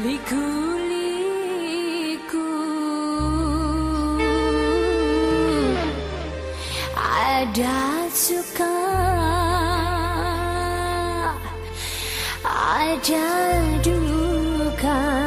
likuliku Ada suka. Ada duka.